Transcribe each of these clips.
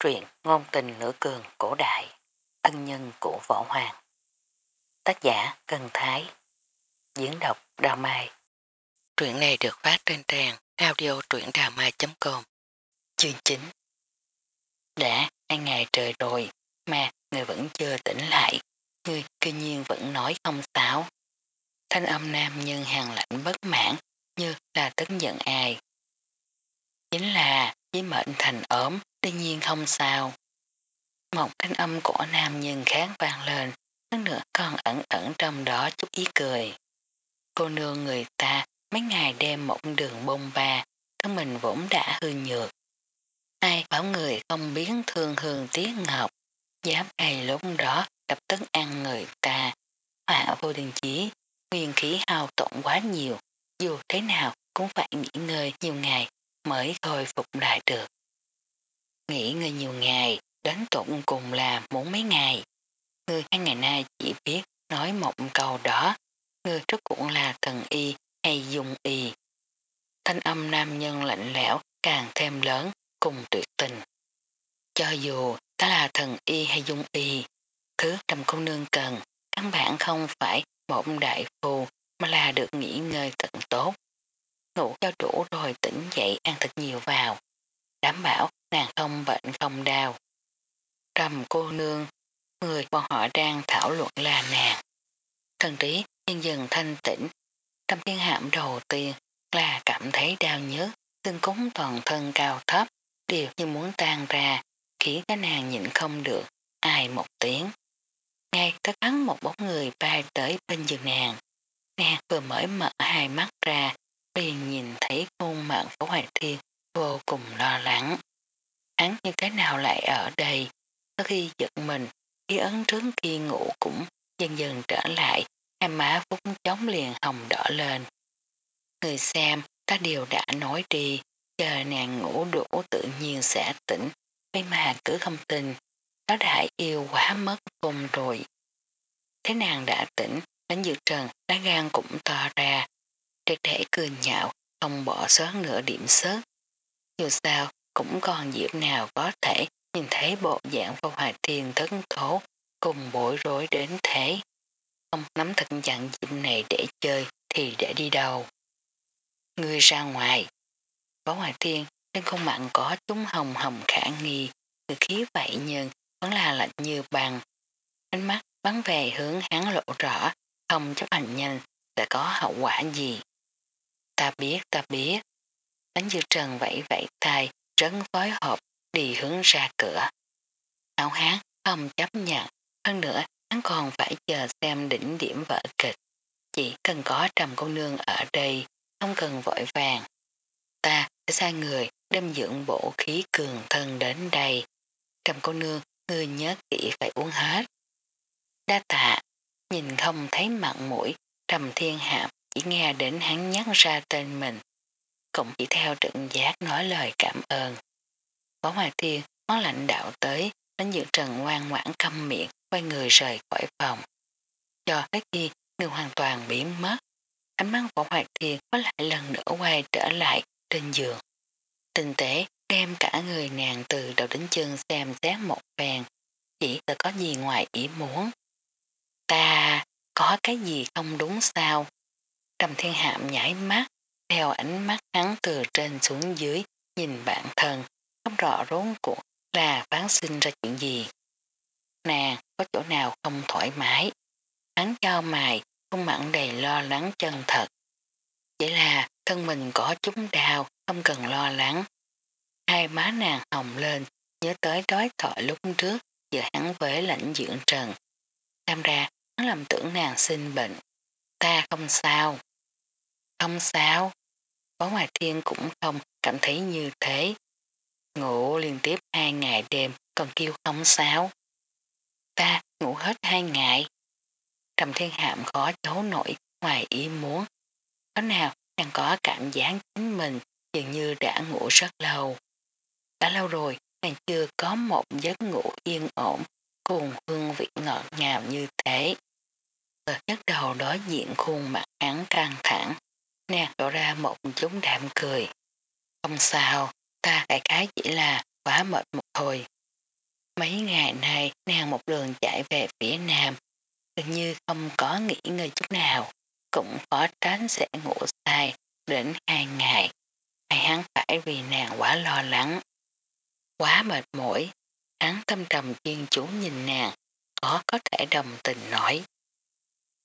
Truyện ngôn tình nửa cường cổ đại, ân nhân của võ hoàng. Tác giả Cần Thái, diễn đọc Đào Mai. Truyện này được phát trên trang audio truyệnđàmai.com Chương 9 Đã hai ngày trời rồi mà người vẫn chưa tỉnh lại, người cư nhiên vẫn nói không xáo. Thanh âm nam nhân hàng lạnh bất mãn như là tức giận ai. Chính là với mệnh thành ốm tuy nhiên không sao. Một thanh âm của nam nhân kháng vang lên, hơn nữa còn ẩn ẩn trong đó chút ý cười. Cô nương người ta mấy ngày đem một đường bông ba, thân mình vốn đã hư nhược. Ai bảo người không biến thương hương tiếc ngọc, dám ai lúc đó đập tấn ăn người ta. Họa vô đình chí, nguyên khí hao tổn quá nhiều, dù thế nào cũng phải nghỉ ngơi nhiều ngày mới khôi phục lại được. Nghỉ ngơi nhiều ngày, đến tụng cùng là muốn mấy ngày. Người hai ngày nay chỉ biết nói một câu đó, người trước cũng là thần y hay dung y. Thanh âm nam nhân lạnh lẽo càng thêm lớn cùng tuyệt tình. Cho dù ta là thần y hay dung y, thứ trầm cô nương cần, căn bản không phải một đại phù mà là được nghỉ ngơi tận tốt. Ngủ cho đủ rồi tỉnh dậy ăn thật nhiều vào. Đảm bảo nàng không bệnh không đau. Trầm cô nương, người bọn họ đang thảo luận là nàng. Thần trí nhân dần thanh tĩnh, trong thiên hạm đầu tiên là cảm thấy đau nhớ, tương cúng toàn thân cao thấp, đều như muốn tan ra, khiến cái nàng nhịn không được, ai một tiếng. Ngay tất hắn một bóng người bay tới bên giường nàng. Nàng vừa mở mở hai mắt ra, liền nhìn thấy khuôn mặt của Hoài Thiên vô cùng lo lắng. Hắn như thế nào lại ở đây? Sau khi giật mình, khi ấn trước khi ngủ cũng dần dần trở lại, hai má phút chóng liền hồng đỏ lên. Người xem, ta đều đã nói đi, chờ nàng ngủ đủ tự nhiên sẽ tỉnh, vậy mà cứ không tin, nó đã yêu quá mất cùng rồi. Thế nàng đã tỉnh, đến dự trần, lá gan cũng to ra, triệt để cười nhạo, không bỏ sót nửa điểm sớt. Dù sao, cũng còn diệp nào có thể nhìn thấy bộ dạng phong hoài thiên thấn thố cùng bối rối đến thế. Ông nắm thật chặn diệp này để chơi thì để đi đâu. Ngươi ra ngoài. Phó hoài thiên trên khuôn mặn có chúng hồng hồng khả nghi, từ khí vậy nhưng vẫn là lạnh như bằng. Ánh mắt bắn về hướng hắn lộ rõ, không chấp hành nhanh sẽ có hậu quả gì. Ta biết, ta biết. Đánh dư trần vẫy vẫy tay, trấn phối hợp đi hướng ra cửa. Lão hán không chấp nhận, hơn nữa hắn còn phải chờ xem đỉnh điểm vở kịch. Chỉ cần có trầm cô nương ở đây, không cần vội vàng. Ta sẽ sai người đem dưỡng bổ khí cường thân đến đây. Trầm cô nương, ngươi nhớ kỹ phải uống hết. Đa tạ, nhìn không thấy mặn mũi, trầm thiên hạp chỉ nghe đến hắn nhắc ra tên mình. Cũng chỉ theo trận giác nói lời cảm ơn. võ Hoài Thiên có lãnh đạo tới, đến dự trần ngoan ngoãn câm miệng, quay người rời khỏi phòng. Cho tới khi người hoàn toàn biến mất, ánh mắt võ Hoài Thiên có lại lần nữa quay trở lại trên giường. tình tế đem cả người nàng từ đầu đến chân xem xét một vàng, chỉ là có gì ngoài ý muốn. Ta có cái gì không đúng sao? Trầm thiên hạm nhảy mắt, theo ánh mắt hắn từ trên xuống dưới, nhìn bản thân, không rõ rốn cuộc là phán sinh ra chuyện gì. Nàng có chỗ nào không thoải mái. Hắn cho mày, không mặn đầy lo lắng chân thật. Chỉ là thân mình có chúng đau, không cần lo lắng. Hai má nàng hồng lên, nhớ tới đối thoại lúc trước giờ hắn với lãnh dưỡng trần. Tham ra, hắn làm tưởng nàng sinh bệnh. Ta không sao. Không sao. Phó Hoài Thiên cũng không cảm thấy như thế. Ngủ liên tiếp hai ngày đêm còn kêu không sao. Ta ngủ hết hai ngày. Trầm thiên hạm khó chấu nổi ngoài ý muốn. Có nào nàng có cảm giác chính mình dường như đã ngủ rất lâu. Đã lâu rồi nàng chưa có một giấc ngủ yên ổn cùng hương vị ngọt ngào như thế. Ở nhất đầu đối diện khuôn mặt hắn căng thẳng, nàng đổ ra một chút đạm cười. Không sao, ta đại cái chỉ là quá mệt một thôi. Mấy ngày nay nàng một đường chạy về phía nam, gần như không có nghỉ ngơi chút nào, cũng khó tránh sẽ ngủ sai đến hai ngày. Hay hắn phải vì nàng quá lo lắng, quá mệt mỏi, hắn tâm trầm chuyên chú nhìn nàng, có có thể đồng tình nổi.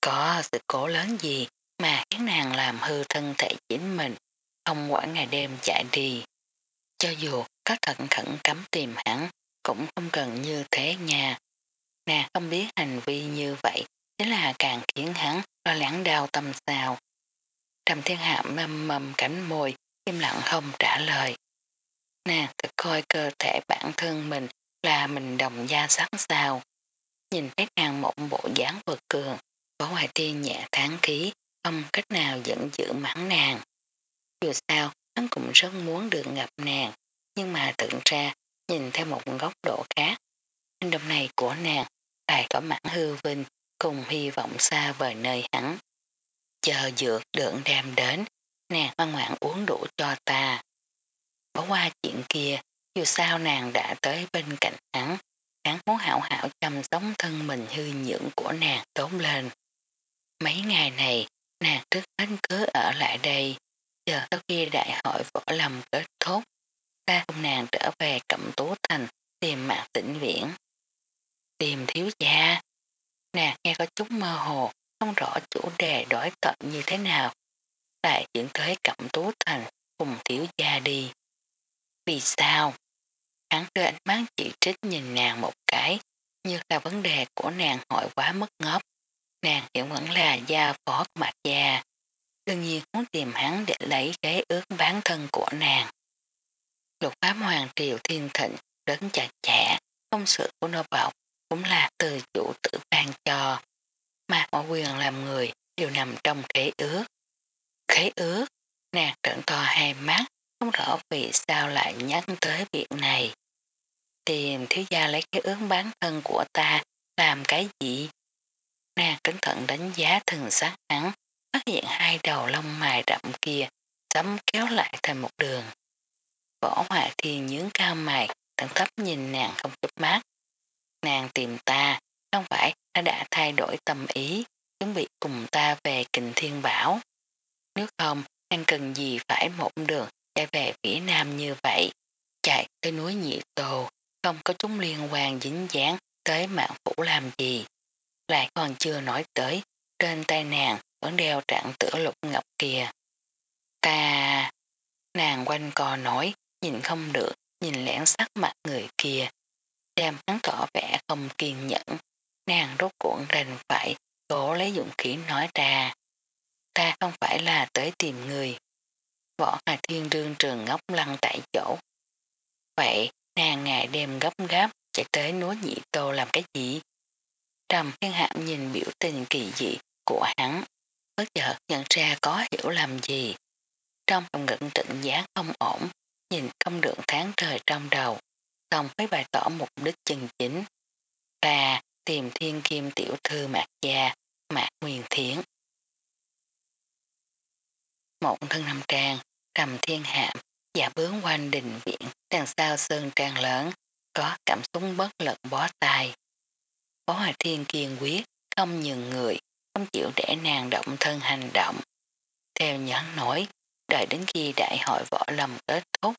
Có sự cố lớn gì mà khiến nàng làm hư thân thể chính mình, không quản ngày đêm chạy đi. Cho dù có thận khẩn cấm tìm hắn, cũng không cần như thế nha. Nàng không biết hành vi như vậy chính là càng khiến hắn lo lắng đau tâm sao. Trầm thiên hạ mâm mầm cánh môi, im lặng không trả lời. Nàng thật coi cơ thể bản thân mình là mình đồng da sắc sao. Nhìn thấy nàng mộng bộ dáng vượt cường, có hoài tiên nhẹ tháng khí, không cách nào giận dữ mắng nàng. Dù sao, hắn cũng rất muốn được gặp nàng, nhưng mà tưởng ra, nhìn theo một góc độ khác. Hành động này của nàng lại có mãn hư vinh cùng hy vọng xa vời nơi hắn. Chờ dược đựng đem đến, nàng ngoan ngoãn uống đủ cho ta. Bỏ qua chuyện kia, dù sao nàng đã tới bên cạnh hắn, hắn muốn hảo hảo chăm sống thân mình hư nhưỡng của nàng tốn lên. Mấy ngày này, nàng trước hết cứ ở lại đây, chờ sau khi đại hội võ lâm kết thúc, ta cùng nàng trở về cẩm tú thành tìm mạng tĩnh viễn. Tìm thiếu gia. Nàng nghe có chút mơ hồ, không rõ chủ đề đối cận như thế nào. Lại chuyển tới cẩm tú thành cùng thiếu gia đi. Vì sao? Hắn đưa ánh mắt chỉ trích nhìn nàng một cái, như là vấn đề của nàng hỏi quá mất ngốc. Nàng hiện vẫn là gia phó mặt gia. Đương nhiên muốn tìm hắn để lấy cái ước bán thân của nàng. Lục pháp hoàng triều thiên thịnh rất chặt chẽ, công sự của nô bọc cũng là từ chủ tử ban cho. Mà mọi quyền làm người đều nằm trong khế ước. Khế ước, nàng trợn to hai mắt, không rõ vì sao lại nhắc tới việc này. Tìm thiếu gia lấy cái ước bán thân của ta làm cái gì? Nàng cẩn thận đánh giá thần sát hắn, phát hiện hai đầu lông mài rậm kia sắm kéo lại thành một đường. Võ hòa thiên nhướng cao mày, thẳng thấp nhìn nàng không chớp mắt. Nàng tìm ta, không phải đã đã thay đổi tâm ý, chuẩn bị cùng ta về kình thiên bảo. Nếu không, nàng cần gì phải một đường chạy về phía nam như vậy, chạy tới núi nhị Tồ, không có chúng liên quan dính dáng tới mạng phủ làm gì. Lại còn chưa nói tới, trên tay nàng vẫn đeo trạng tử lục ngọc kìa. Ta... Nàng quanh co nói, nhìn không được, nhìn lẻn sắc mặt người kia. Đem hắn tỏ vẻ không kiên nhẫn, nàng rốt cuộn đành phải, cố lấy dụng khí nói ra. Ta không phải là tới tìm người. Võ Hà Thiên đương trường ngốc lăn tại chỗ. Vậy, nàng ngày đêm gấp gáp chạy tới núi nhị tô làm cái gì? Trầm thiên hạm nhìn biểu tình kỳ dị của hắn, bất chợt nhận ra có hiểu làm gì. Trong lòng ngận trịnh giá không ổn, nhìn công đường tháng trời trong đầu, xong mới bày tỏ mục đích chân chính. Là tìm thiên kim tiểu thư mạc gia, mạc nguyên thiến. Một thân năm trang, trầm thiên hạm, giả bướng quanh đình viện, đằng sau sơn trang lớn, có cảm xúc bất lực bó tay. Phó Hòa Thiên kiên quyết, không nhường người, không chịu để nàng động thân hành động. Theo nhắn nổi, đợi đến khi đại hội võ lâm kết thúc,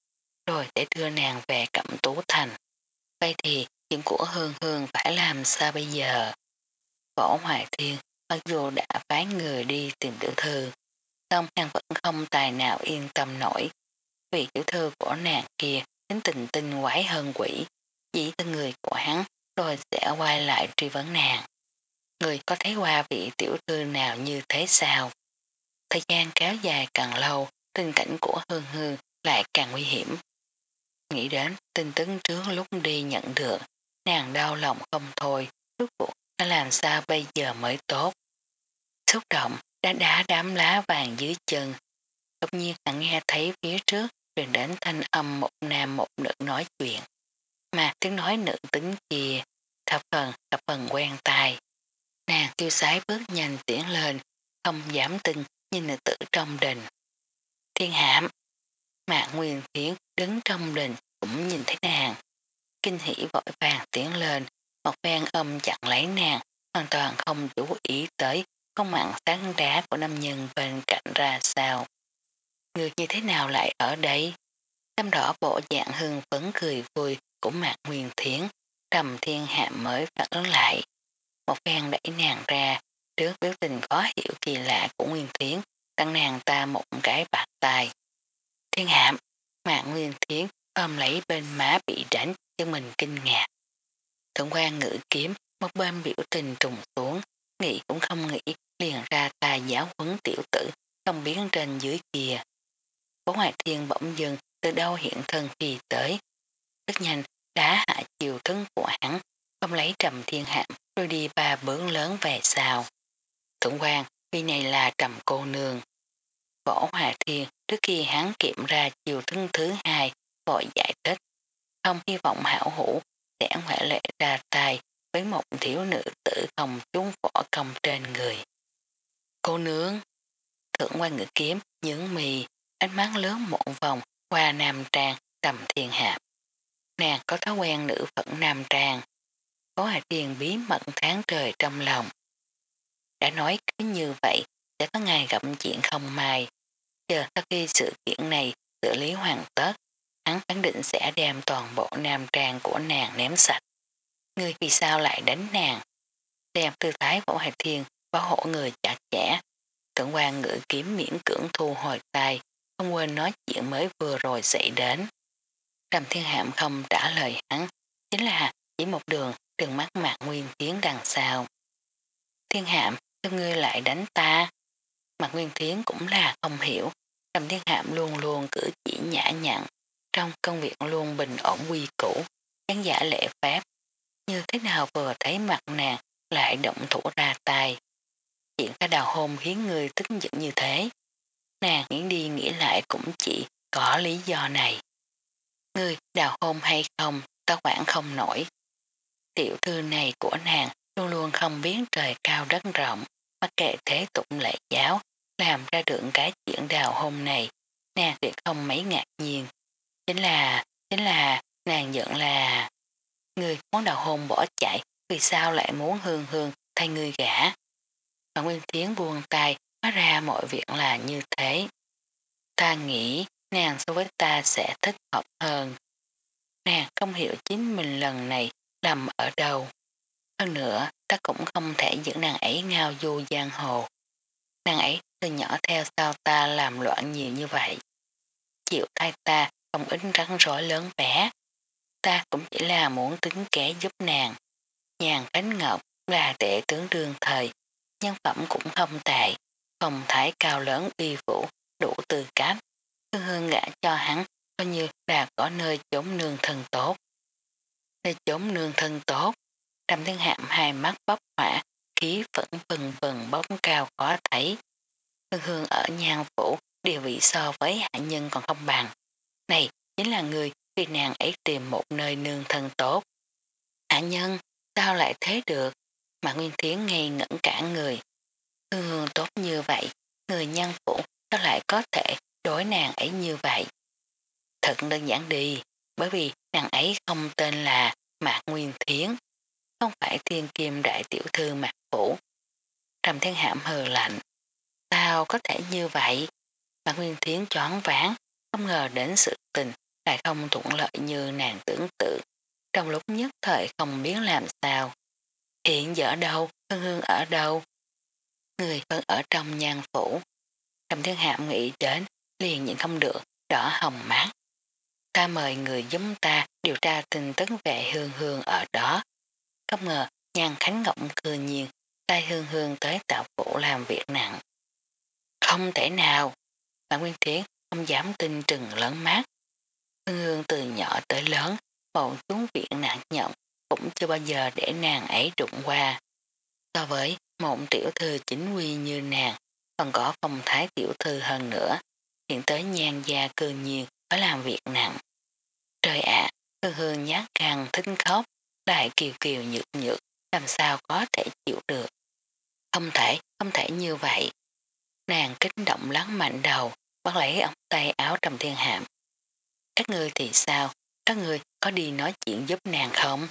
rồi để đưa nàng về cẩm tú thành. Vậy thì chuyện của Hương Hương phải làm sao bây giờ? Võ Hoài Thiên mặc dù đã phái người đi tìm tiểu thư, song nàng vẫn không tài nào yên tâm nổi. Vì tiểu thư của nàng kia tính tình tinh quái hơn quỷ, chỉ tên người của hắn rồi sẽ quay lại truy vấn nàng. Người có thấy qua vị tiểu thư nào như thế sao? Thời gian kéo dài càng lâu, tình cảnh của Hương Hương lại càng nguy hiểm. Nghĩ đến tin tức trước lúc đi nhận được, nàng đau lòng không thôi, rốt cuộc đã làm sao bây giờ mới tốt. Xúc động, đã đá đám lá vàng dưới chân. Đột nhiên hắn nghe thấy phía trước truyền đến thanh âm một nam một nữ nói chuyện. Mà tiếng nói nữ tính kia, thập phần, thập phần quen tai. Nàng tiêu sái bước nhanh tiến lên, không dám tin nhìn nữ tử trong đình. Thiên hãm, mạng Nguyên Thiến đứng trong đình cũng nhìn thấy nàng. kinh hỉ vội vàng tiến lên, một phen âm chặn lấy nàng, hoàn toàn không chú ý tới không mạng tán đá của nam nhân bên cạnh ra sao. Người như thế nào lại ở đây? Tâm đỏ bộ dạng hưng phấn cười vui của mạc nguyên thiến, trầm thiên Hạ mới phản ứng lại. Một phen đẩy nàng ra, trước biểu tình khó hiểu kỳ lạ của nguyên thiến, tặng nàng ta một cái bạc tài. Thiên hạm, mạc nguyên thiến ôm lấy bên má bị đánh cho mình kinh ngạc. Thượng quan ngữ kiếm, một bên biểu tình trùng xuống, nghĩ cũng không nghĩ, liền ra tài giáo huấn tiểu tử, không biến trên dưới kia. Bố Hoài Thiên bỗng dưng từ đâu hiện thân khi tới. Rất nhanh, đã hạ chiều thân của hắn, không lấy trầm thiên hạm rồi đi ba bước lớn về sau. Thượng quan, vì này là trầm cô nương. Võ Hòa Thiên trước khi hắn kiểm ra chiều thân thứ hai vội giải thích. Không hy vọng hảo hữu sẽ ngoại lệ ra tay với một thiếu nữ tử không chúng võ công trên người. Cô nướng, thượng quan ngữ kiếm, những mì, ánh mắt lớn một vòng qua nam trang trầm thiên hạp. Nàng có thói quen nữ phận nam tràng có hạt tiền bí mật tháng trời trong lòng. Đã nói cứ như vậy, sẽ có ngày gặp chuyện không may. Chờ sau khi sự kiện này xử lý hoàn tất, hắn khẳng định sẽ đem toàn bộ nam trang của nàng ném sạch. Ngươi vì sao lại đánh nàng? Đem tư thái võ hạt thiên bảo hộ người chặt chẽ. Thượng quan ngữ kiếm miễn cưỡng thu hồi tay, không quên nói chuyện mới vừa rồi xảy đến. Trầm thiên hạm không trả lời hắn, chính là chỉ một đường đường mắt mạc nguyên tiến đằng sau. Thiên hạm, sao ngươi lại đánh ta? Mạc nguyên tiến cũng là không hiểu, trầm thiên hạm luôn luôn cử chỉ nhã nhặn, trong công việc luôn bình ổn quy củ, khán giả lễ phép. Như thế nào vừa thấy mặt nàng lại động thủ ra tay. Chuyện cái đào hôn khiến người tức giận như thế. Nàng nghĩ đi nghĩ lại cũng chỉ có lý do này. Ngươi đào hôn hay không, ta quản không nổi. Tiểu thư này của nàng luôn luôn không biết trời cao đất rộng, mặc kệ thế tụng lệ giáo, làm ra được cái chuyện đào hôn này, nàng tuyệt không mấy ngạc nhiên. Chính là, chính là, nàng giận là... Người muốn đào hôn bỏ chạy, vì sao lại muốn hương hương thay người gã. Và Nguyên Tiến buông tay, hóa ra mọi việc là như thế. Ta nghĩ nàng so với ta sẽ thích hợp hơn. Nàng không hiểu chính mình lần này nằm ở đâu. Hơn nữa, ta cũng không thể giữ nàng ấy ngao du giang hồ. Nàng ấy từ nhỏ theo sao ta làm loạn nhiều như vậy. Chịu thay ta không ít rắn rối lớn bé. Ta cũng chỉ là muốn tính kế giúp nàng. Nhàn cánh ngọc là đệ tướng đương thời, nhân phẩm cũng không tệ, phong thái cao lớn uy vũ, đủ tư cách. Hương hương gã cho hắn, coi như là có nơi chống nương thân tốt. Nơi chống nương thân tốt, trầm thiên hạm hai mắt bốc hỏa, khí vẫn vần vần bóng cao khó thấy. Hương hương ở nhan phủ, địa vị so với hạ nhân còn không bằng. Này, chính là người vì nàng ấy tìm một nơi nương thân tốt. Hạ nhân, sao lại thế được? Mà Nguyên Thiến ngây ngẩn cả người. Hương hương tốt như vậy, người nhân phủ sao lại có thể đối nàng ấy như vậy? Thật đơn giản đi, bởi vì nàng ấy không tên là Mạc Nguyên Thiến, không phải thiên kim đại tiểu thư Mạc Phủ. Trầm thiên hạm hờ lạnh. Sao có thể như vậy? Mạc Nguyên Thiến choáng ván, không ngờ đến sự tình lại không thuận lợi như nàng tưởng tượng. Trong lúc nhất thời không biết làm sao. Hiện giờ ở đâu, hương hương ở đâu? Người vẫn ở trong nhan phủ. Trầm thiên hạm nghĩ đến, liền nhìn không được, đỏ hồng mát. Ta mời người giúp ta điều tra tin tức về hương hương ở đó. Không ngờ, nhan khánh ngọc cư nhiên, tay hương hương tới tạo vũ làm việc nặng. Không thể nào, bà Nguyên Tiến không dám tin trừng lớn mát. Hương hương từ nhỏ tới lớn, một chúng viện nặng nhộng cũng chưa bao giờ để nàng ấy đụng qua. So với một tiểu thư chính quy như nàng, còn có phong thái tiểu thư hơn nữa, hiện tới nhan gia cư nhiên phải làm việc nặng. Trời ạ, hương hương nhát càng thính khóc, lại kiều kiều nhược nhược, làm sao có thể chịu được. Không thể, không thể như vậy. Nàng kích động lắng mạnh đầu, bắt lấy ống tay áo trầm thiên hạm. Các ngươi thì sao? Các ngươi có đi nói chuyện giúp nàng không?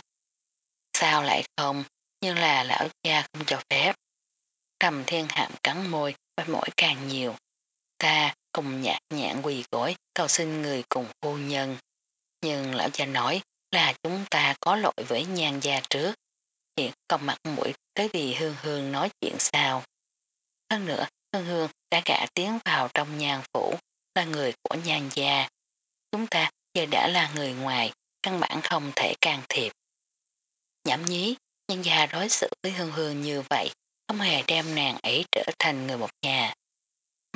Sao lại không, nhưng là lão cha không cho phép. Trầm thiên hạm cắn môi, bắt mỗi càng nhiều. Ta cùng nhạc nhạn quỳ gối cầu xin người cùng phu nhân. Nhưng lão gia nói là chúng ta có lỗi với nhan gia trước. Hiện còn mặt mũi tới vì hương hương nói chuyện sao. Hơn nữa, hương hương đã gã tiến vào trong nhan phủ, là người của nhan gia. Chúng ta giờ đã là người ngoài, căn bản không thể can thiệp. Nhảm nhí, nhân gia đối xử với hương hương như vậy, không hề đem nàng ấy trở thành người một nhà.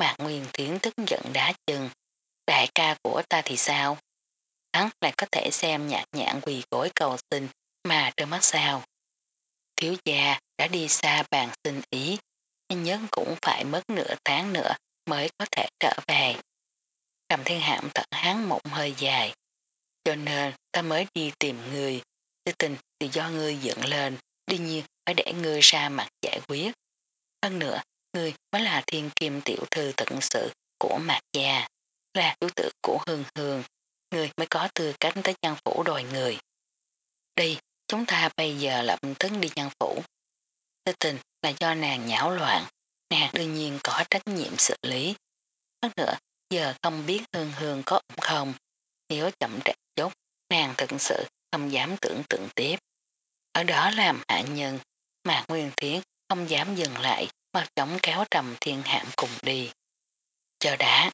Mạc Nguyên Tiến tức giận đá chừng đại ca của ta thì sao? Hắn lại có thể xem nhạc nhãn quỳ gối cầu xin mà trơ mắt sao. Thiếu gia đã đi xa bàn xin ý, nhưng nhớ cũng phải mất nửa tháng nữa mới có thể trở về. Cầm thiên hạm thật hắn mộng hơi dài, cho nên ta mới đi tìm người, tư tình thì do ngươi dựng lên, đương nhiên phải để ngươi ra mặt giải quyết. Hơn nữa, người mới là thiên kim tiểu thư tận sự của mạc gia, là chủ tử của hương hương, người mới có tư cách tới nhân phủ đòi người. Đi, chúng ta bây giờ lập tức đi nhân phủ. Tư tình là do nàng nhão loạn, nàng đương nhiên có trách nhiệm xử lý. Hơn nữa, giờ không biết hương hương có ổn không, nếu chậm trễ chút, nàng thực sự không dám tưởng tượng tiếp. Ở đó làm hạ nhân, mà Nguyên Thiến không dám dừng lại mà chống kéo trầm thiên hạm cùng đi. Chờ đã,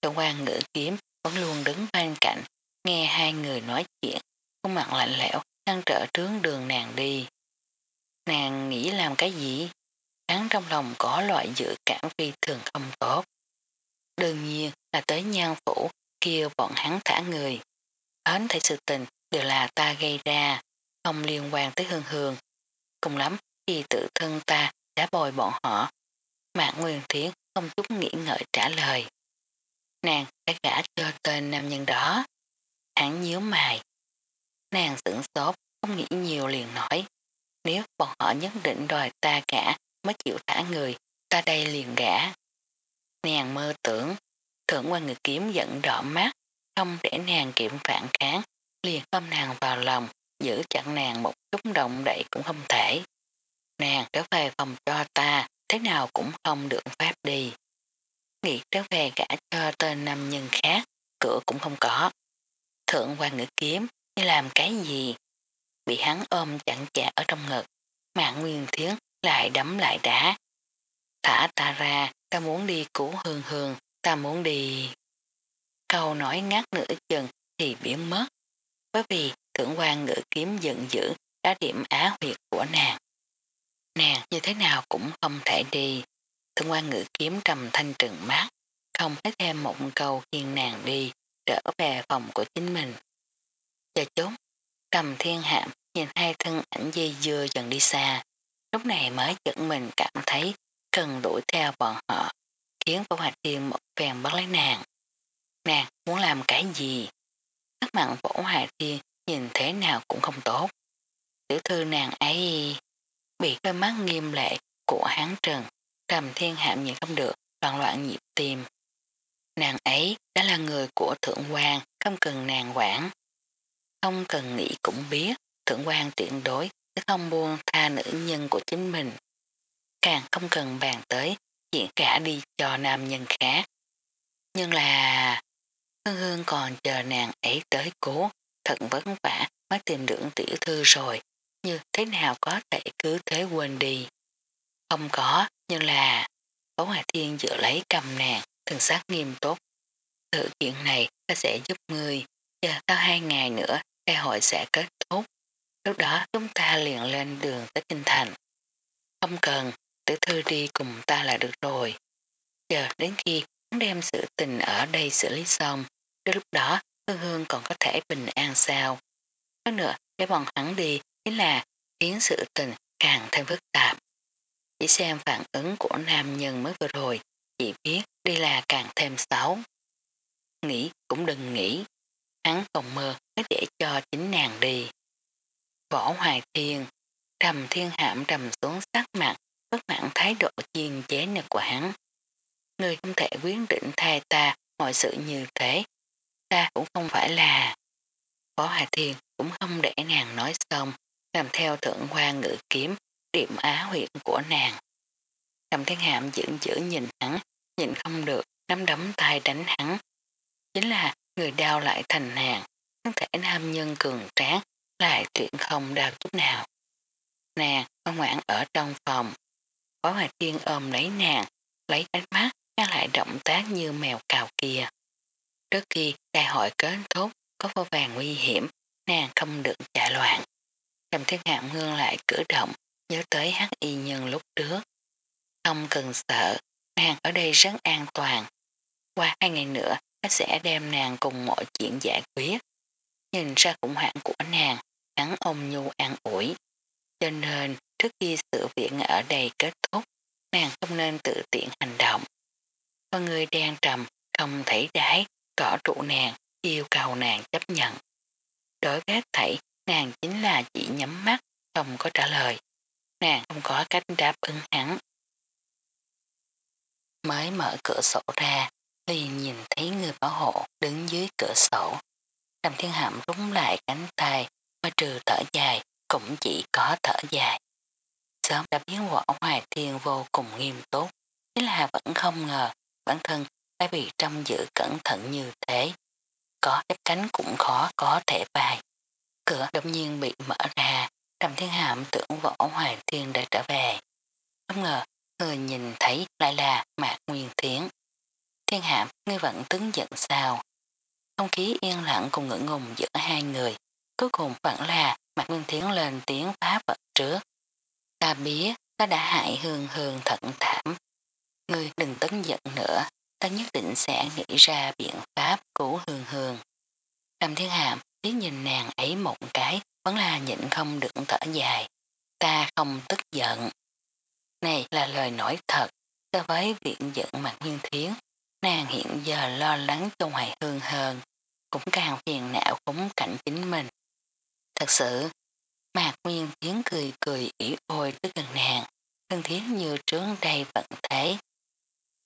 cơ quan ngữ kiếm vẫn luôn đứng bên cạnh, nghe hai người nói chuyện, khuôn mặt lạnh lẽo, đang trở trướng đường nàng đi. Nàng nghĩ làm cái gì? Hắn trong lòng có loại dự cảm phi thường không tốt. Đương nhiên là tới nhan phủ kêu bọn hắn thả người. Hến thấy sự tình đều là ta gây ra, không liên quan tới hương hương. Cùng lắm thì tự thân ta đã bồi bọn họ. Mạng Nguyên Thiến không chút nghĩ ngợi trả lời. Nàng đã gã cho tên nam nhân đó. Hắn nhíu mày. Nàng sửng sốt, không nghĩ nhiều liền nói. Nếu bọn họ nhất định đòi ta cả mới chịu thả người, ta đây liền gã. Nàng mơ tưởng, thượng quan người kiếm giận đỏ mắt, không để nàng kiểm phản kháng, liền ôm nàng vào lòng, giữ chặn nàng một chút động đậy cũng không thể. Nàng trở về phòng cho ta, thế nào cũng không được phép đi. Nghĩ trở về gã cho tên nam nhân khác, cửa cũng không có. Thượng quan ngữ kiếm, như làm cái gì? Bị hắn ôm chặn chạ ở trong ngực, mạng nguyên thiến lại đấm lại đá. Thả ta ra, ta muốn đi cứu hương hương, ta muốn đi. Câu nói ngắt nửa chừng thì biến mất, bởi vì thượng quan ngữ kiếm giận dữ đã điểm á huyệt của nàng. Nàng như thế nào cũng không thể đi. Thượng quan ngữ kiếm trầm thanh trừng mắt, không nói thêm một câu khiên nàng đi, trở về phòng của chính mình. Chờ chút, cầm thiên hạm nhìn hai thân ảnh dây dưa dần đi xa, lúc này mới dẫn mình cảm thấy cần đuổi theo bọn họ, khiến Võ hoạch Thiên một phèn bắt lấy nàng. Nàng muốn làm cái gì? Các mặn Võ hoạch Thiên nhìn thế nào cũng không tốt. Tiểu thư nàng ấy bị đôi mắt nghiêm lệ của hán trần, trầm thiên hạm nhìn không được, loạn loạn nhịp tim. Nàng ấy đã là người của thượng quan, không cần nàng quản. Không cần nghĩ cũng biết, thượng quan tuyệt đối sẽ không buông tha nữ nhân của chính mình. Càng không cần bàn tới chuyện cả đi cho nam nhân khác. Nhưng là Hương Hương còn chờ nàng ấy tới cố, thật vất vả mới tìm được tiểu thư rồi, như thế nào có thể cứ thế quên đi. Không có, nhưng là Phó Hòa Thiên dựa lấy cầm nàng, thần sát nghiêm túc. Sự kiện này ta sẽ giúp ngươi, chờ sau hai ngày nữa đại hội sẽ kết thúc. Lúc đó chúng ta liền lên đường tới Kinh Thành. Không cần, tử thư đi cùng ta là được rồi. Chờ đến khi hắn đem sự tình ở đây xử lý xong, đến lúc đó Hương Hương còn có thể bình an sao. Hơn nữa, để bọn hắn đi chính là khiến sự tình càng thêm phức tạp. Chỉ xem phản ứng của nam nhân mới vừa rồi, chỉ biết đi là càng thêm xấu. Nghĩ cũng đừng nghĩ, hắn còn mơ mới để cho chính nàng đi. Võ Hoài Thiên, trầm thiên hạm trầm xuống sắc mặt, bất mãn thái độ chiên chế nực của hắn. Người không thể quyết định thay ta mọi sự như thế, ta cũng không phải là. võ hoài Thiên cũng không để nàng nói xong, làm theo thượng hoa ngự kiếm, điểm á huyện của nàng. Cầm thiên hạm giữ dữ nhìn hắn, nhìn không được, nắm đấm tay đánh hắn. Chính là người đau lại thành nàng, thân thể nam nhân cường tráng, lại chuyện không đau chút nào. Nàng ngoan ngoãn ở trong phòng. Phó Hoài Thiên ôm lấy nàng, lấy ánh mắt, ngăn lại động tác như mèo cào kia. Trước khi đại hội kết thúc, có vô vàng nguy hiểm, nàng không được chạy loạn trầm thiên hạm ngương lại cử động, nhớ tới hắc y nhân lúc trước. Không cần sợ, nàng ở đây rất an toàn. Qua hai ngày nữa, nó sẽ đem nàng cùng mọi chuyện giải quyết. Nhìn ra khủng hoảng của nàng, hắn ôm nhu an ủi. Cho nên, trước khi sự việc ở đây kết thúc, nàng không nên tự tiện hành động. Con người đen trầm, không thấy đái, cỏ trụ nàng, yêu cầu nàng chấp nhận. Đối với thảy, nàng chính là chỉ nhắm mắt, không có trả lời. Nàng không có cách đáp ứng hắn. Mới mở cửa sổ ra, liền nhìn thấy người bảo hộ đứng dưới cửa sổ. đầm thiên hạm rúng lại cánh tay, mà trừ thở dài, cũng chỉ có thở dài. Sớm đã biến võ hoài thiên vô cùng nghiêm túc, chính là vẫn không ngờ bản thân đã bị trong giữ cẩn thận như thế. Có ép cánh cũng khó có thể bài. Cửa đột nhiên bị mở ra, trầm thiên hạm tưởng võ hoài thiên đã trở về. Không ngờ, người nhìn thấy lại là Mạc Nguyên Thiến. Thiên hạm, ngươi vẫn tướng giận sao? Không khí yên lặng cùng ngưỡng ngùng giữa hai người. Cuối cùng vẫn là Mạc Nguyên Thiến lên tiếng phá vật trước. Ta biết ta đã hại hương hương thận thảm. Ngươi đừng tấn giận nữa, ta nhất định sẽ nghĩ ra biện pháp cứu hương hương. Trầm thiên hạm tiếng nhìn nàng ấy một cái vẫn là nhịn không được thở dài. Ta không tức giận. Này là lời nói thật, so với viện giận mặt nguyên thiến, nàng hiện giờ lo lắng cho hoài hương hơn, cũng càng phiền não khống cảnh chính mình. Thật sự, Mạc Nguyên Thiến cười cười ỉ ôi tới gần nàng, thân thiết như trướng đây vẫn thế.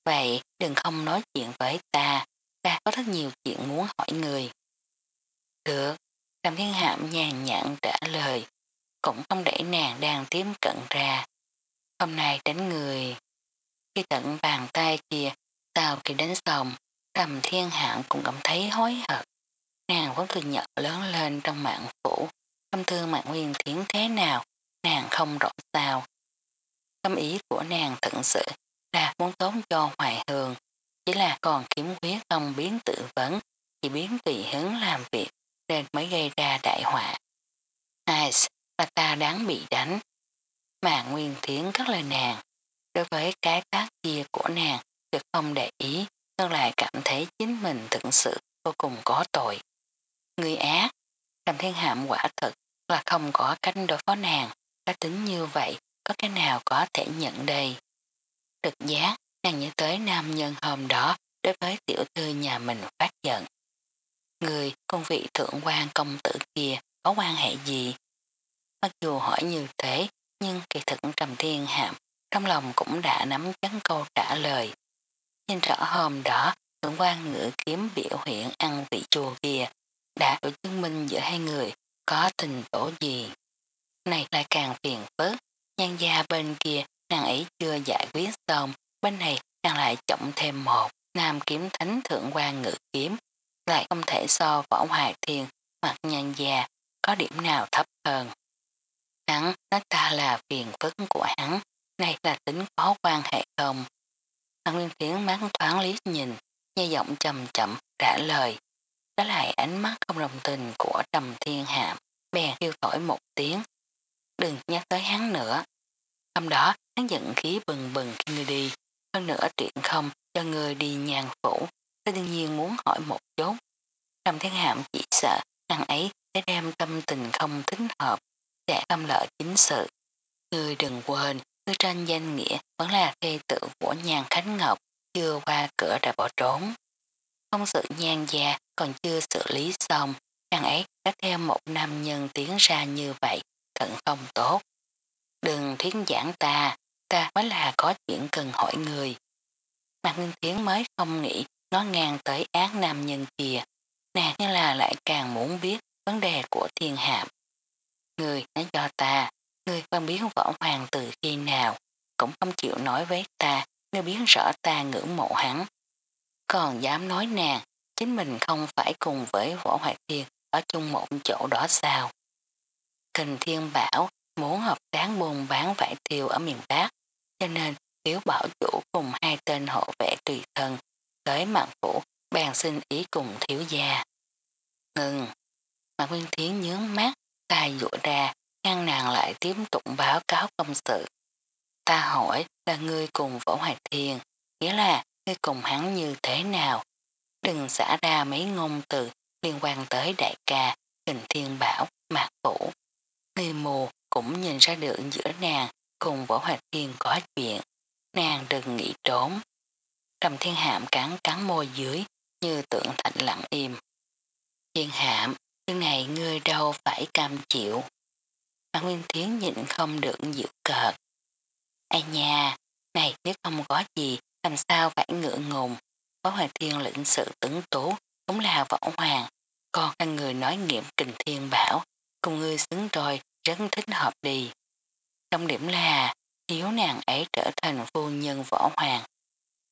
Vậy đừng không nói chuyện với ta, ta có rất nhiều chuyện muốn hỏi người. Được, làm Thiên Hạm nhàn nhãn trả lời, cũng không để nàng đang tiếp cận ra. Hôm nay đánh người. Khi tận bàn tay kia, sau khi đánh xong, Trầm Thiên Hạm cũng cảm thấy hối hận. Nàng vẫn từ nhỏ lớn lên trong mạng phủ, tâm thương mạng nguyên thiến thế nào, nàng không rõ sao. Tâm ý của nàng thật sự là muốn tốn cho hoài hương, chỉ là còn kiếm huyết không biến tự vấn, chỉ biến tùy hứng làm việc, nên mới gây ra đại họa. Ai là ta đáng bị đánh. Mà Nguyên Thiến các lời nàng. Đối với cái tác kia của nàng, được không để ý, nhưng lại cảm thấy chính mình thực sự vô cùng có tội. Người ác, làm Thiên Hạm quả thật là không có cách đối phó nàng, đã tính như vậy, có cái nào có thể nhận đây. Thực giác nàng nhớ tới nam nhân hôm đó đối với tiểu thư nhà mình phát giận. Người công vị thượng quan công tử kia có quan hệ gì? Mặc dù hỏi như thế, nhưng kỳ thực trầm thiên hạm trong lòng cũng đã nắm chắn câu trả lời. Nhìn rõ hôm đó, thượng quan ngữ kiếm biểu hiện ăn vị chùa kia đã được chứng minh giữa hai người có tình tổ gì. Này lại càng phiền phức, nhan gia bên kia nàng ấy chưa giải quyết xong, bên này nàng lại chậm thêm một nam kiếm thánh thượng quan ngự kiếm, lại không thể so võ hoài thiền hoặc nhàn già có điểm nào thấp hơn. Hắn nói ta là phiền phức của hắn, này là tính có quan hệ không. Hắn liên Thiến mắt thoáng lý nhìn, nghe giọng chậm chậm trả lời. Đó lại ánh mắt không đồng tình của trầm thiên hạm, bèn kêu thổi một tiếng. Đừng nhắc tới hắn nữa. Hôm đó hắn giận khí bừng bừng khi ngươi đi, hơn nữa chuyện không cho người đi nhàn phủ, tôi đương nhiên muốn hỏi một chút. Trầm thiên hạm chỉ sợ nàng ấy sẽ đem tâm tình không thích hợp, sẽ không lợi chính sự. Ngươi đừng quên, ngươi tranh danh nghĩa vẫn là thê tử của nhàn Khánh Ngọc, chưa qua cửa đã bỏ trốn. Không sự nhan gia còn chưa xử lý xong, nàng ấy đã theo một nam nhân tiến ra như vậy, thận không tốt. Đừng thiến giảng ta, ta mới là có chuyện cần hỏi người. Mạc Nguyên Thiến mới không nghĩ nó ngang tới ác nam nhân kia, nàng như là lại càng muốn biết vấn đề của thiên hạm. Người nói cho ta, người quan biến võ hoàng từ khi nào, cũng không chịu nói với ta nếu biến rõ ta ngưỡng mộ hắn. Còn dám nói nàng, chính mình không phải cùng với võ hoài thiên ở chung một chỗ đó sao. Kình thiên bảo muốn hợp đáng buôn bán vải thiêu ở miền Bắc, cho nên thiếu Bảo Chủ cùng hai tên hộ vệ tùy thân tới mạng phủ bàn xin ý cùng thiếu gia. Ngừng! Mạc Nguyên Thiến nhướng mắt, tay dụa ra, ngăn nàng lại tiếp tục báo cáo công sự. Ta hỏi là ngươi cùng Võ Hoài Thiên, nghĩa là ngươi cùng hắn như thế nào? Đừng xả ra mấy ngôn từ liên quan tới đại ca, hình thiên bảo, mạc phủ. Người mù cũng nhìn ra được giữa nàng cùng Võ Hoài Thiên có chuyện. Nàng đừng nghĩ trốn. Trầm thiên hạm cắn cắn môi dưới như tượng thạnh lặng im. Thiên hạm, thứ này ngươi đâu phải cam chịu. Mà Nguyên Thiến nhịn không được dịu cợt. Ai nha, này nếu không có gì, làm sao phải ngựa ngùng. Võ Hoàng Thiên lĩnh sự tướng tố, cũng là võ hoàng. Còn hai người nói nghiệm kình thiên bảo, cùng ngươi xứng rồi rất thích hợp đi. Trong điểm là, nếu nàng ấy trở thành phu nhân võ hoàng,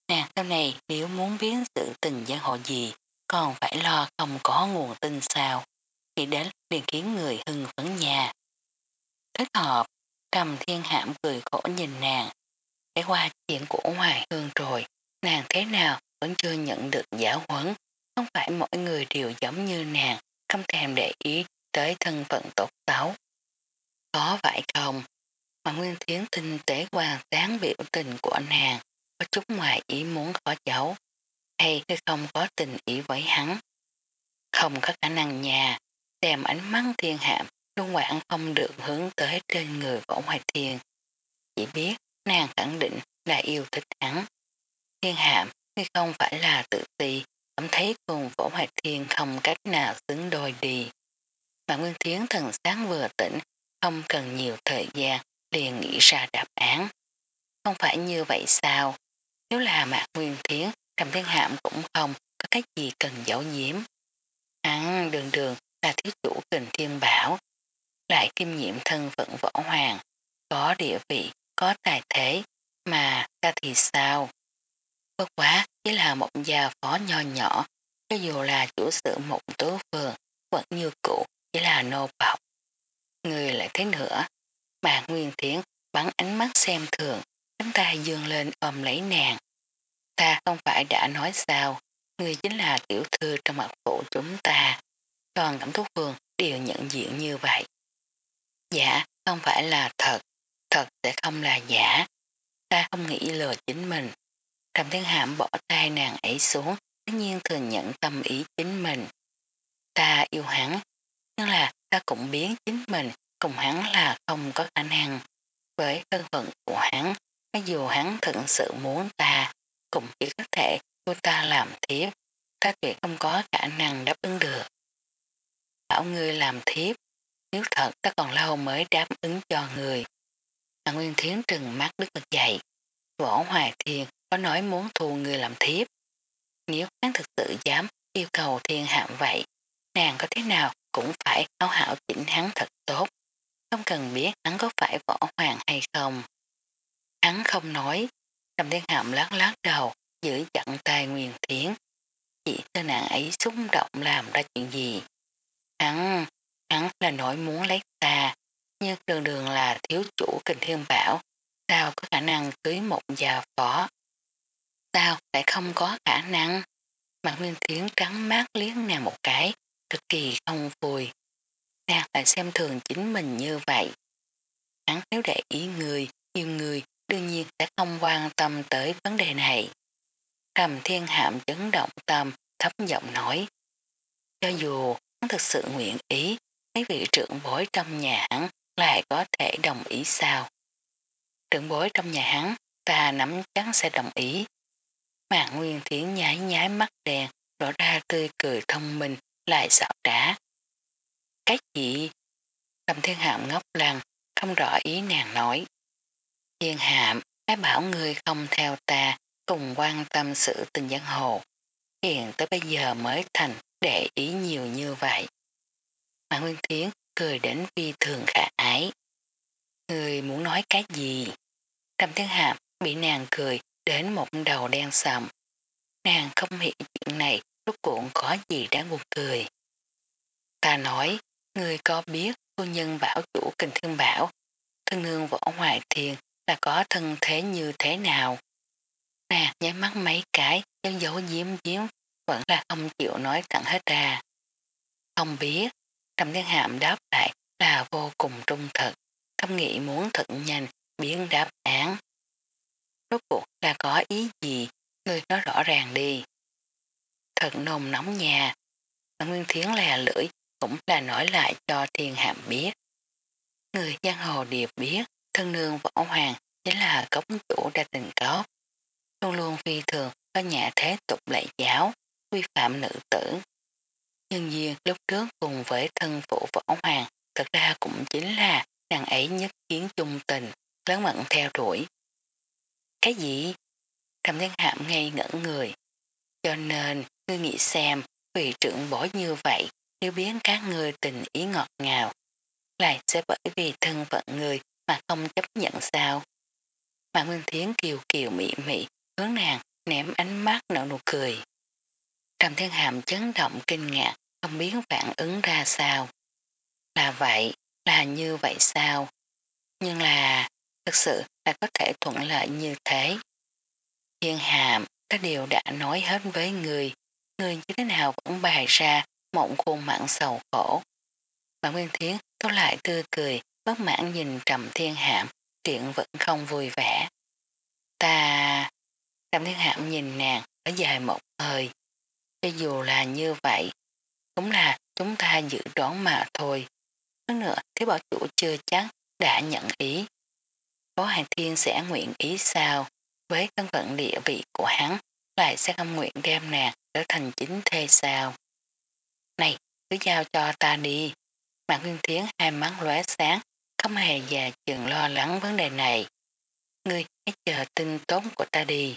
nàng sau này nếu muốn biến sự tình giang hồ gì, còn phải lo không có nguồn tin sao. Khi đến liền khiến người hưng phấn nhà. Thích hợp, cầm thiên hãm cười khổ nhìn nàng. để qua chuyện của Hoài Hương rồi, nàng thế nào vẫn chưa nhận được giáo huấn. Không phải mỗi người đều giống như nàng, không thèm để ý tới thân phận tốt xấu. Có vậy không? Mà Nguyên Thiến tinh tế quan tán biểu tình của nàng, có chút ngoài ý muốn khó cháu. Hay khi không có tình ý với hắn. Không có khả năng nhà, xem ánh mắt thiên hạm luôn quản không được hướng tới trên người võ hoài thiên. Chỉ biết nàng khẳng định là yêu thích hắn. Thiên hạm khi không phải là tự ti, cảm thấy cùng võ hoài thiên không cách nào xứng đôi đi. Mà Nguyên Thiến thần sáng vừa tỉnh, không cần nhiều thời gian liền nghĩ ra đáp án. Không phải như vậy sao? Nếu là Mạc Nguyên Thiến, Trầm Thiên Hạm cũng không có cái gì cần giấu nhiễm Hắn đường đường là thiếu chủ kình thiên bảo, lại kim nhiệm thân phận võ hoàng, có địa vị, có tài thế, mà ta thì sao? Bất quá chỉ là một gia phó nho nhỏ, cho dù là chủ sự một tố phường, vẫn như cũ chỉ là nô bọc. Người lại thế nữa, bà Nguyên Thiến bắn ánh mắt xem thường, cánh tay dương lên ôm lấy nàng. Ta không phải đã nói sao, người chính là tiểu thư trong mặt phủ chúng ta. Toàn cảm thúc vườn đều nhận diện như vậy. Dạ, không phải là thật, thật sẽ không là giả. Ta không nghĩ lừa chính mình. Trầm thiên hạm bỏ tay nàng ấy xuống, tất nhiên thừa nhận tâm ý chính mình. Ta yêu hắn, nhưng là ta cũng biến chính mình cùng hắn là không có khả năng. Với thân phận của hắn, dù hắn thật sự muốn ta, cũng chỉ có thể cô ta làm thiếp, ta tuyệt không có khả năng đáp ứng được. Bảo ngươi làm thiếp, nếu thật ta còn lâu mới đáp ứng cho người. Mà Nguyên Thiến trừng mắt đứt bật dậy. Võ Hoài Thiên có nói muốn thu người làm thiếp. Nếu hắn thực sự dám yêu cầu thiên hạm vậy, nàng có thế nào cũng phải áo hảo chỉnh hắn thật tốt. Không cần biết hắn có phải võ hoàng hay không. Hắn không nói, cầm thiên hạm lát lát đầu, giữ chặn tay Nguyên Thiến. Chỉ cho nàng ấy xúc động làm ra chuyện gì. Hắn, hắn là nỗi muốn lấy ta, nhưng đường đường là thiếu chủ kình thiên bảo, sao có khả năng cưới một già phó. Sao lại không có khả năng? Mặt Nguyên Thiến trắng mát liếc nàng một cái, cực kỳ không vui. Nàng lại xem thường chính mình như vậy. Hắn nếu để ý người, yêu người, đương nhiên sẽ không quan tâm tới vấn đề này. Trầm thiên hạm chấn động tâm, thấp giọng nói. Cho dù hắn thực sự nguyện ý, mấy vị trưởng bối trong nhà hắn lại có thể đồng ý sao? Trưởng bối trong nhà hắn, ta nắm chắn sẽ đồng ý. Mạng Nguyên Thiến nhái nhái mắt đèn, đổ ra tươi cười thông minh, lại xạo trá. Cái gì? Cầm thiên hạm ngốc lăng, không rõ ý nàng nói. Thiên hạm, ai bảo người không theo ta, cùng quan tâm sự tình giang hồ. Hiện tới bây giờ mới thành để ý nhiều như vậy. Mạng Nguyên Thiến cười đến vi thường khả ái. Người muốn nói cái gì? Trầm Thiên Hạm bị nàng cười đến một đầu đen sầm. Nàng không hiểu chuyện này rốt cuộn có gì đáng buồn cười. Ta nói, người có biết cô nhân bảo chủ kinh thương bảo, thân nương võ hoài thiền là có thân thế như thế nào? Nàng nháy mắt mấy cái, dấu dấu diếm diếm, vẫn là không chịu nói thẳng hết ra. Không biết, Trầm Thiên Hạm đáp lại là vô cùng trung thực, không nghĩ muốn thật nhanh biến đáp án. Rốt cuộc là có ý gì, người nói rõ ràng đi. Thật nồng nóng nhà, Nguyên Thiến lè lưỡi cũng là nói lại cho thiên hạm biết. Người giang hồ điệp biết thân nương võ hoàng chính là cống chủ đa tình cốt Luôn luôn phi thường có nhà thế tục lệ giáo, quy phạm nữ tử. Nhân viên lúc trước cùng với thân phụ võ hoàng thật ra cũng chính là nàng ấy nhất kiến chung tình, lớn mận theo đuổi. Cái gì? Trầm thiên hạm ngay ngẩn người. Cho nên, ngươi nghĩ xem, vì trưởng bỏ như vậy, nếu biến các người tình ý ngọt ngào, lại sẽ bởi vì thân phận người mà không chấp nhận sao. Mà Nguyên Thiến kiều kiều mị mị, hướng nàng ném ánh mắt nở nụ cười. Trầm thiên hàm chấn động kinh ngạc, không biết phản ứng ra sao. Là vậy, là như vậy sao? Nhưng là, thực sự là có thể thuận lợi như thế. Thiên hàm, ta đều đã nói hết với người, người như thế nào vẫn bày ra mộng khuôn mặn sầu khổ. Mà Nguyên Thiến tốt lại tươi cười, bất mãn nhìn trầm thiên hạm, chuyện vẫn không vui vẻ. Ta... Trầm thiên hạm nhìn nàng ở dài một hơi. Cho dù là như vậy, cũng là chúng ta dự đoán mà thôi. Hơn nữa, thế bảo chủ chưa chắc đã nhận ý. Có hàng thiên sẽ nguyện ý sao với thân phận địa vị của hắn lại sẽ không nguyện đem nàng trở thành chính thê sao. Này, cứ giao cho ta đi. Mạng Nguyên Thiến hai mắt lóe sáng, không hề già chừng lo lắng vấn đề này. Ngươi hãy chờ tin tốt của ta đi.